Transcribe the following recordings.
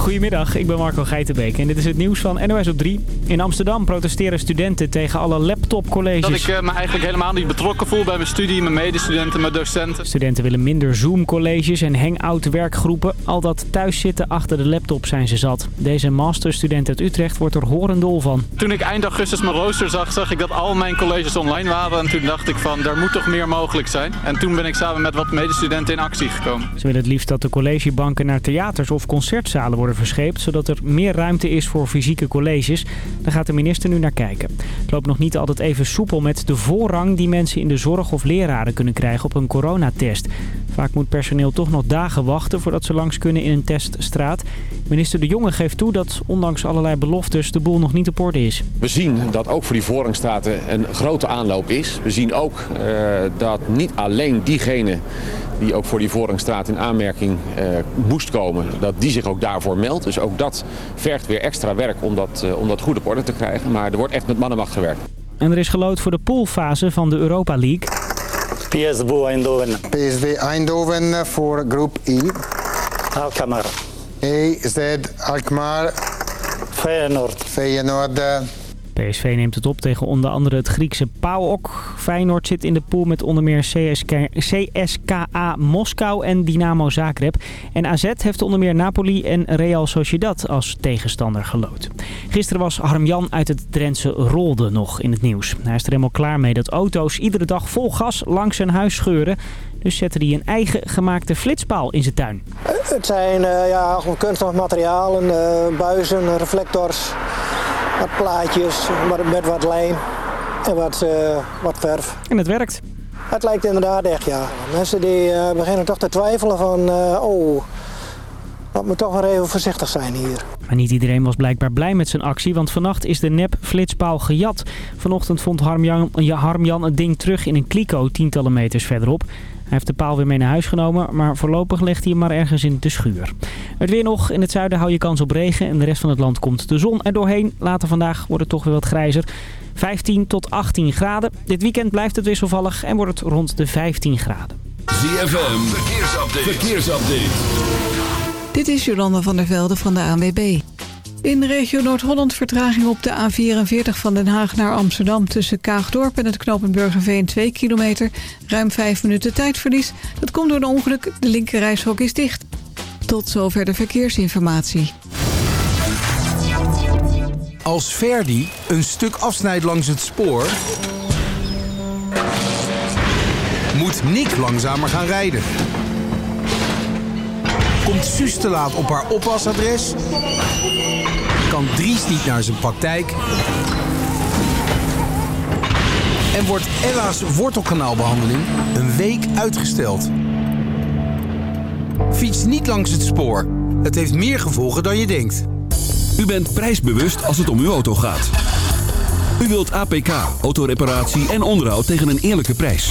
Goedemiddag, ik ben Marco Geitenbeek en dit is het nieuws van NOS op 3. In Amsterdam protesteren studenten tegen alle laptopcolleges. Dat ik uh, me eigenlijk helemaal niet betrokken voel bij mijn studie, mijn medestudenten, mijn docenten. Studenten willen minder Zoom-colleges en hangout werkgroepen. Al dat thuiszitten achter de laptop zijn ze zat. Deze masterstudent uit Utrecht wordt er horendol van. Toen ik eind augustus mijn rooster zag, zag ik dat al mijn colleges online waren. En toen dacht ik van, daar moet toch meer mogelijk zijn. En toen ben ik samen met wat medestudenten in actie gekomen. Ze willen het liefst dat de collegebanken naar theaters of concertzalen worden verscheept... zodat er meer ruimte is voor fysieke colleges. Daar gaat de minister nu naar kijken. Het loopt nog niet altijd even soepel met de voorrang die mensen in de zorg of leraren kunnen krijgen op een coronatest. Vaak moet personeel toch nog dagen wachten voordat ze langs kunnen in een teststraat. Minister De Jonge geeft toe dat ondanks allerlei beloftes de boel nog niet op orde is. We zien dat ook voor die voorrangstraten een grote aanloop is. We zien ook uh, dat niet alleen diegene die ook voor die voorrangstraat in aanmerking uh, moest komen, dat die zich ook daarvoor Dus ook dat vergt weer extra werk om dat, uh, om dat goed op orde te krijgen. Maar er wordt echt met mannenmacht gewerkt. En er is gelood voor de poolfase van de Europa League. PSV Eindhoven. PSV Eindhoven voor groep I. Alkmaar. EZ Alkmaar. Feyenoord. Feyenoord. PSV neemt het op tegen onder andere het Griekse PAOK. Feyenoord zit in de pool met onder meer CSK, CSKA Moskou en Dynamo Zagreb. En AZ heeft onder meer Napoli en Real Sociedad als tegenstander gelood. Gisteren was Harmjan uit het Drentse Rolde nog in het nieuws. Hij is er helemaal klaar mee dat auto's iedere dag vol gas langs zijn huis scheuren. Dus zette hij een eigen gemaakte flitspaal in zijn tuin. Het zijn uh, ja, materialen, uh, buizen, reflectors wat plaatjes met wat lijm en wat, uh, wat verf. En het werkt? Het lijkt inderdaad echt, ja. Mensen die uh, beginnen toch te twijfelen van, uh, oh, dat moet toch wel even voorzichtig zijn hier. Maar niet iedereen was blijkbaar blij met zijn actie, want vannacht is de nep-flitspaal gejat. Vanochtend vond Harmjan, Harmjan het ding terug in een kliko tientallen meters verderop. Hij heeft de paal weer mee naar huis genomen, maar voorlopig legt hij hem maar ergens in de schuur. Het weer nog. In het zuiden hou je kans op regen en de rest van het land komt de zon er doorheen. Later vandaag wordt het toch weer wat grijzer. 15 tot 18 graden. Dit weekend blijft het wisselvallig en wordt het rond de 15 graden. ZFM, verkeersupdate. verkeersupdate. Dit is Jolanda van der Velde van de ANWB. In de regio Noord-Holland vertraging op de A44 van Den Haag naar Amsterdam... tussen Kaagdorp en het knooppunt Burgerveen 2 kilometer. Ruim 5 minuten tijdverlies. Dat komt door een ongeluk. De linkerrijshok is dicht. Tot zover de verkeersinformatie. Als Verdi een stuk afsnijdt langs het spoor... moet Nick langzamer gaan rijden. Komt Suus te laat op haar oppasadres... kan Dries niet naar zijn praktijk... en wordt Ella's wortelkanaalbehandeling een week uitgesteld. Fiets niet langs het spoor. Het heeft meer gevolgen dan je denkt. U bent prijsbewust als het om uw auto gaat. U wilt APK, autoreparatie en onderhoud tegen een eerlijke prijs.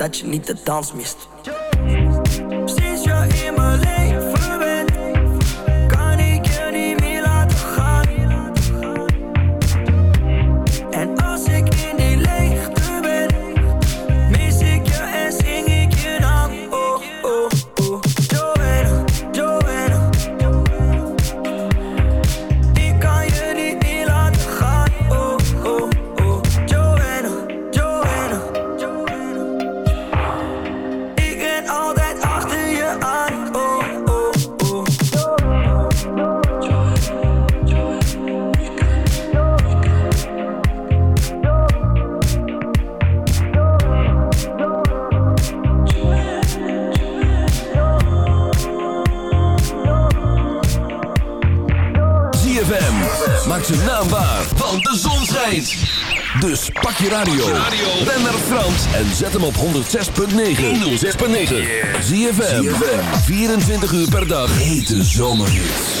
dat je niet de dans mist. 106.9. 6.9. Zie je 24 uur per dag. Hete zomerhits.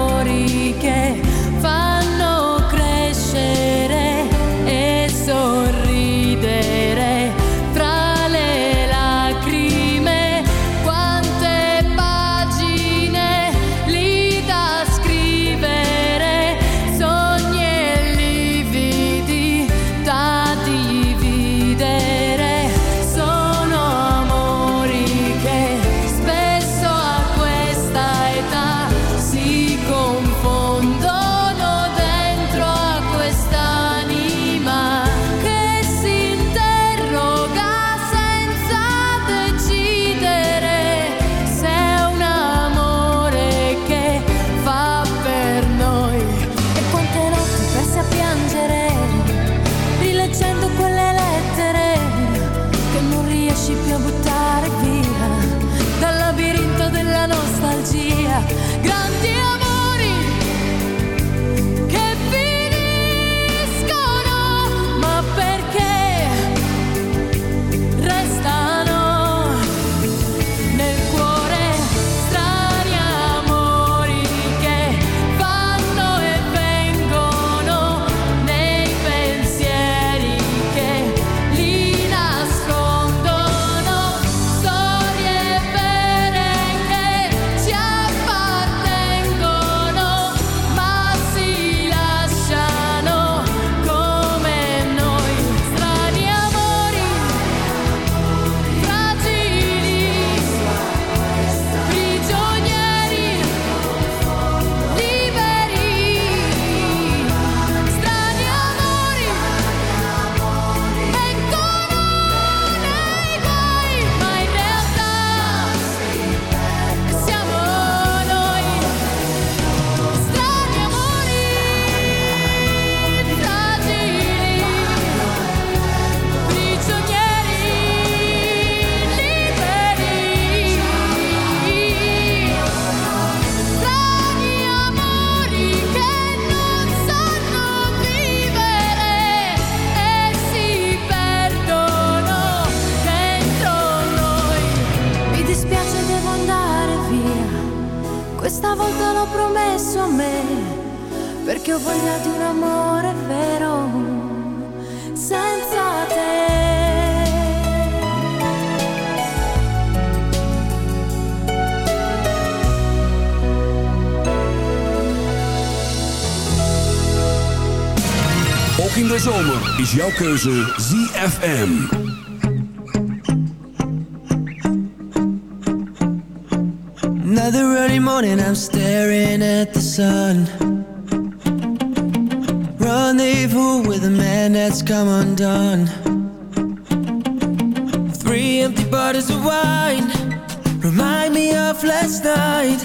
is jouw keuze ZFM. Another early morning, I'm staring at the sun. Rendezvous with a man that's come undone. Three empty bottles of wine remind me of last night.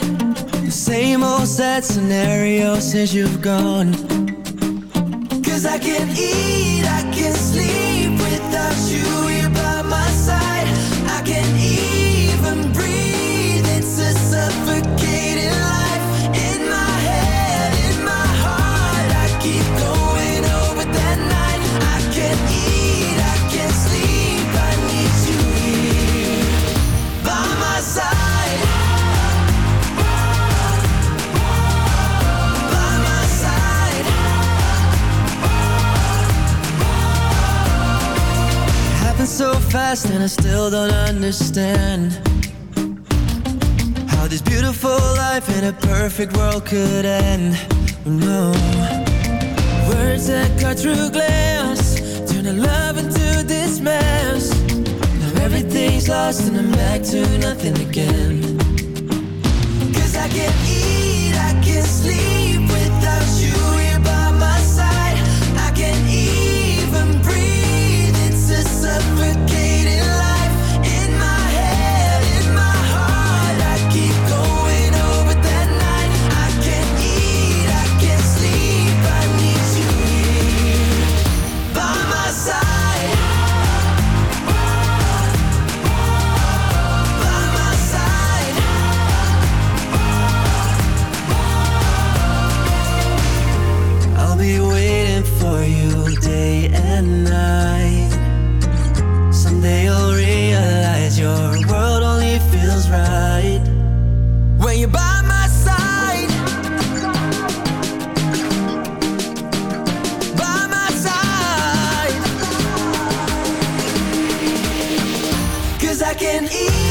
The same old sad scenario since you've gone. people don't understand How this beautiful life in a perfect world could end. Oh, no. Words that cut through glass Turn a love into this mess Now everything's lost and I'm back to nothing again. Cause I can't eat, I can't sleep. Someday you'll realize your world only feels right when you're by my side. By my side. Cause I can eat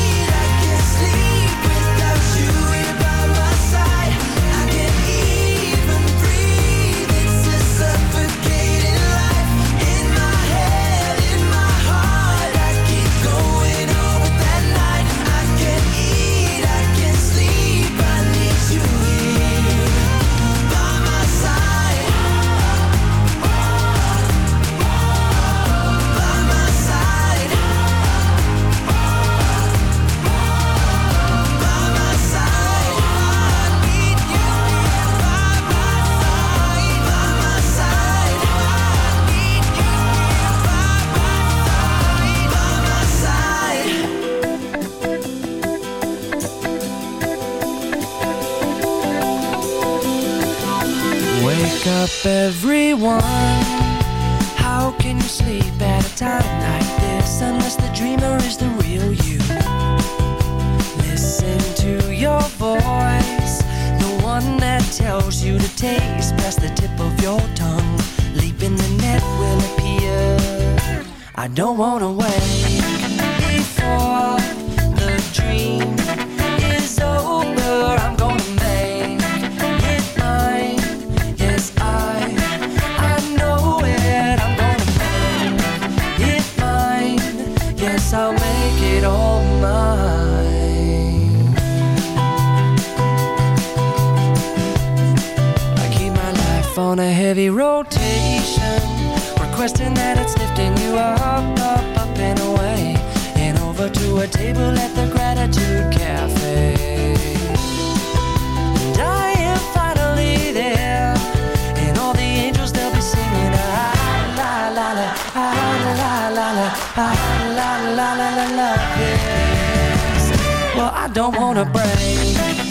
Well, I don't wanna break.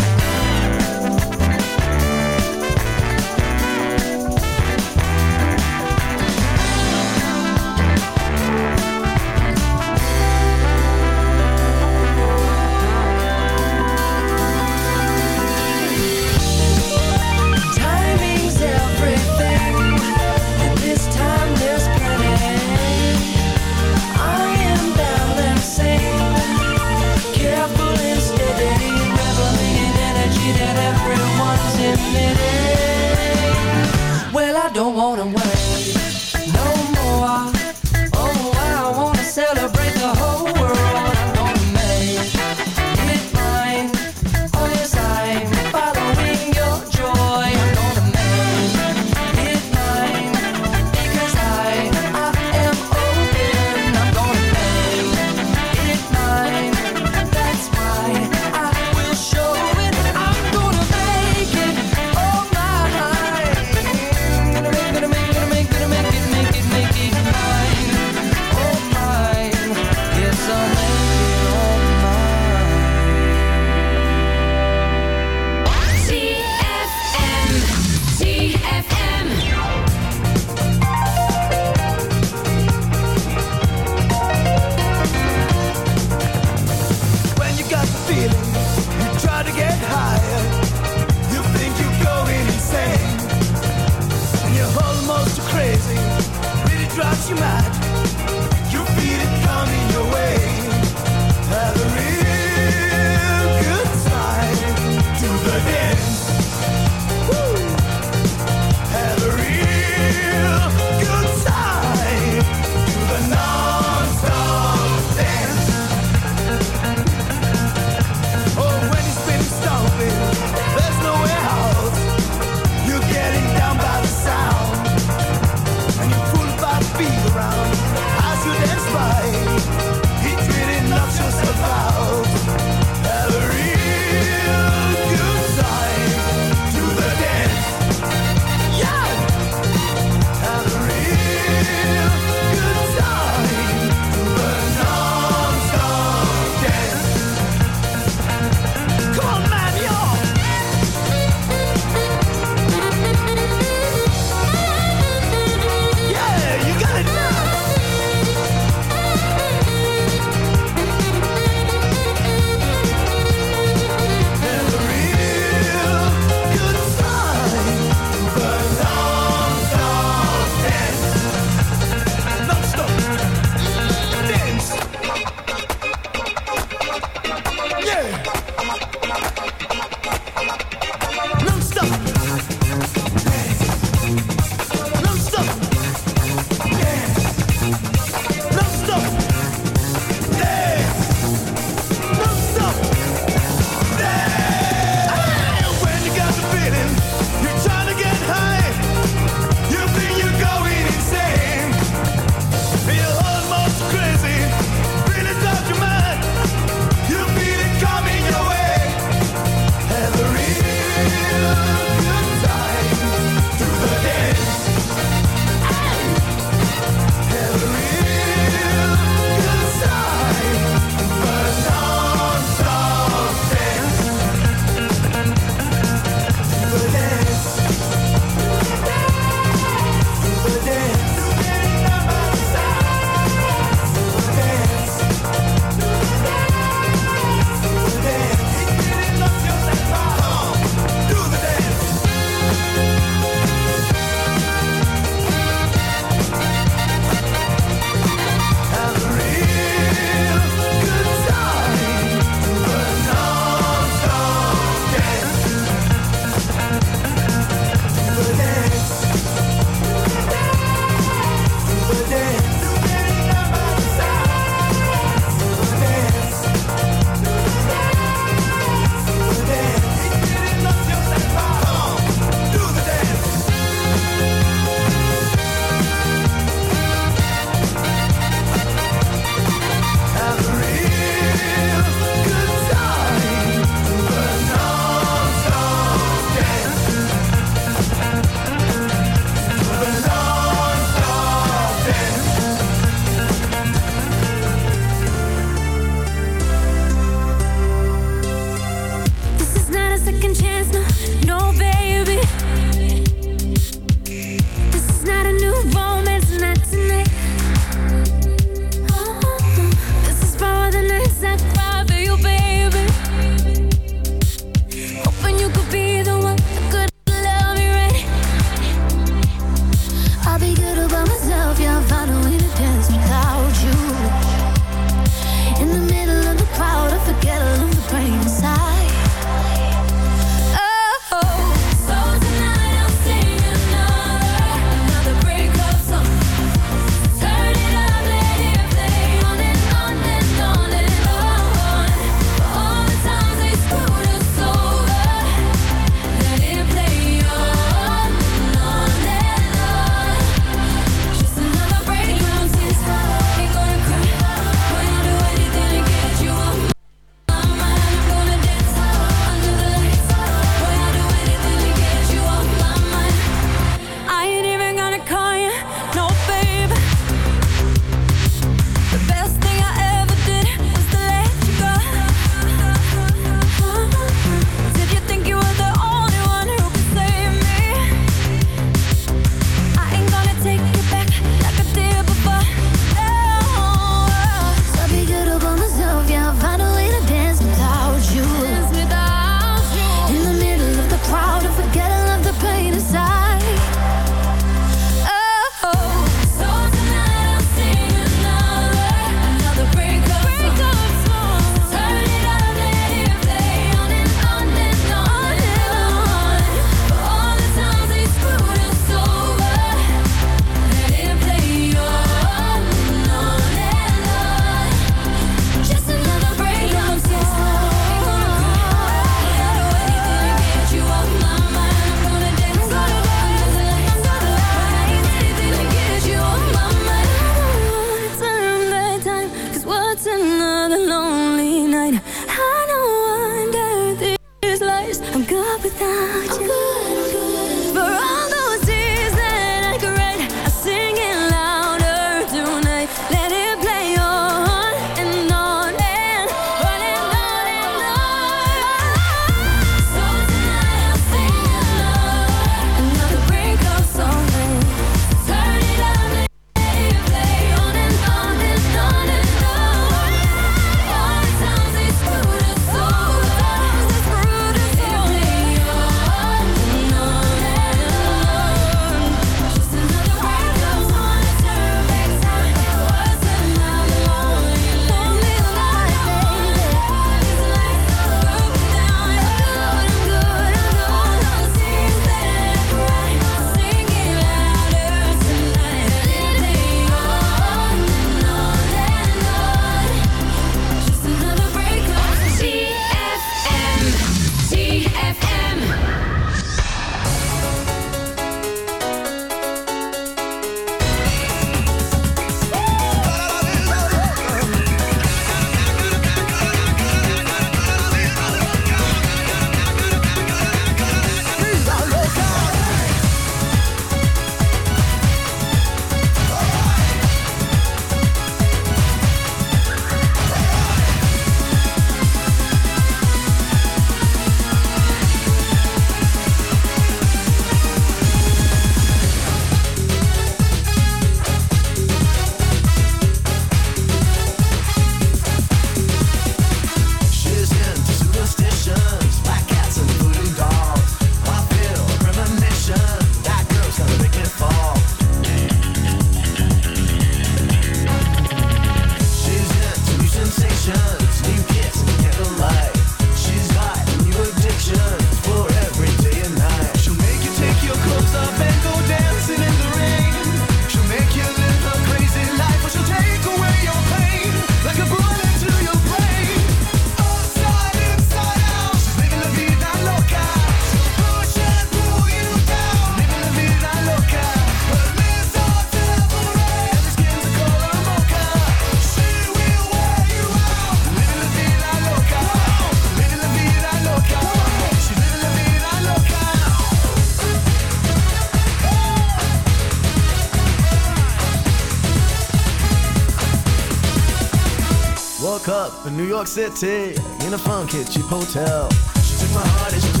New York City in a funky cheap hotel. She took my heart and she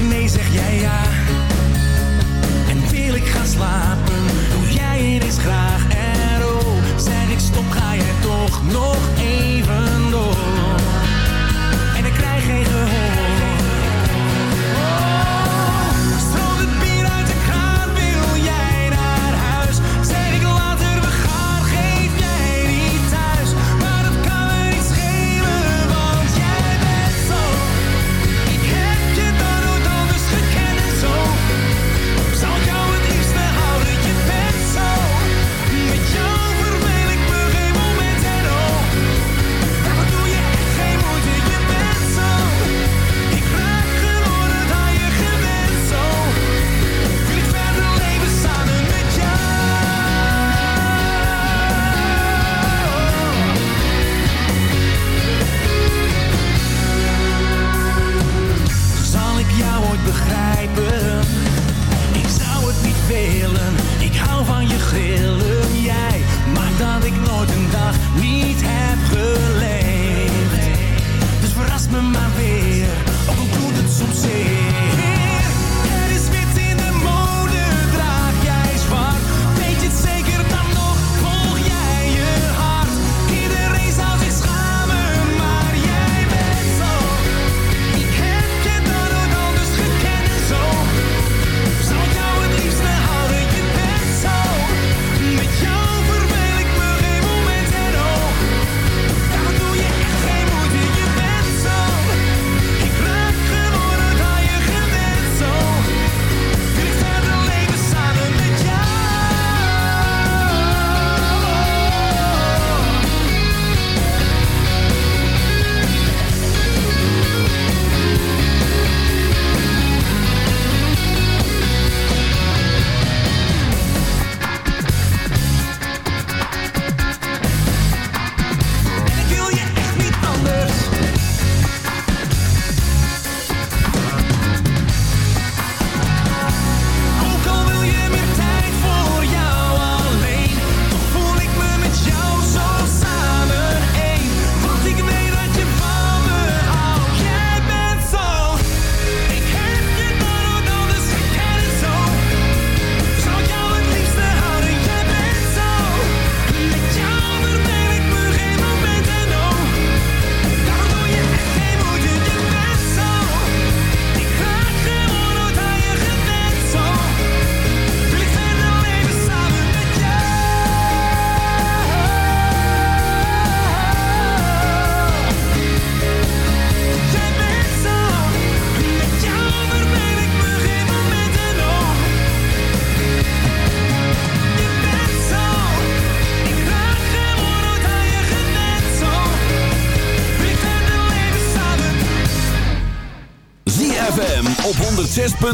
nee, zeg jij ja. En wil ik gaan slapen, doe jij het eens graag. En oh, zeg ik stop, ga je toch nog even door. En ik krijg geen gehoor.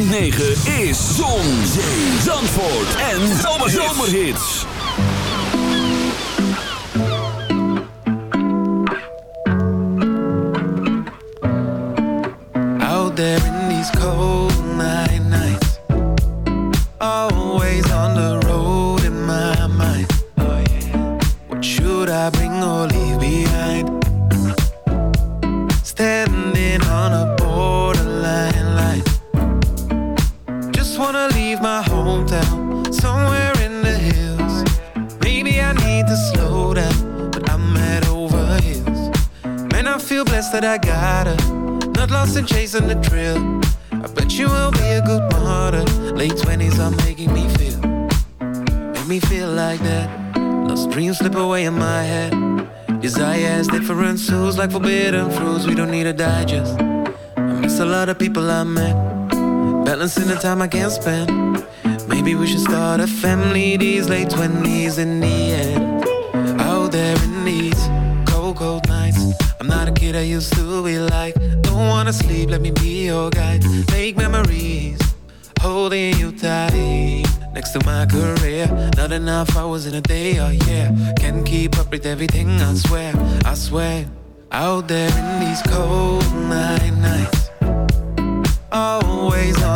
106.9 is my hometown, somewhere in the hills. Maybe I need to slow down, but I'm at over hills. Man, I feel blessed that I got her. Not lost in chasing the thrill. I bet you will be a good martyr. Late 20s are making me feel. Make me feel like that. Lost dreams slip away in my head. Desires different souls like forbidden fruits. We don't need a digest. I miss a lot of people I met. Balancing the time I can't spend. Maybe we should start a family these late 20s in the end. Out there in these cold, cold nights. I'm not a kid I used to be like. Don't wanna sleep, let me be your guide. Make memories, holding you tight. Next to my career, not enough hours in a day, oh yeah. Can't keep up with everything, I swear, I swear. Out there in these cold night nights. Always on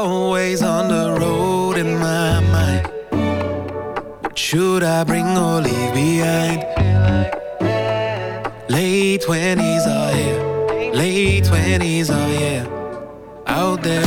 Always on the road in my mind. What should I bring or leave behind? Late twenties are here, late twenties are here. Out there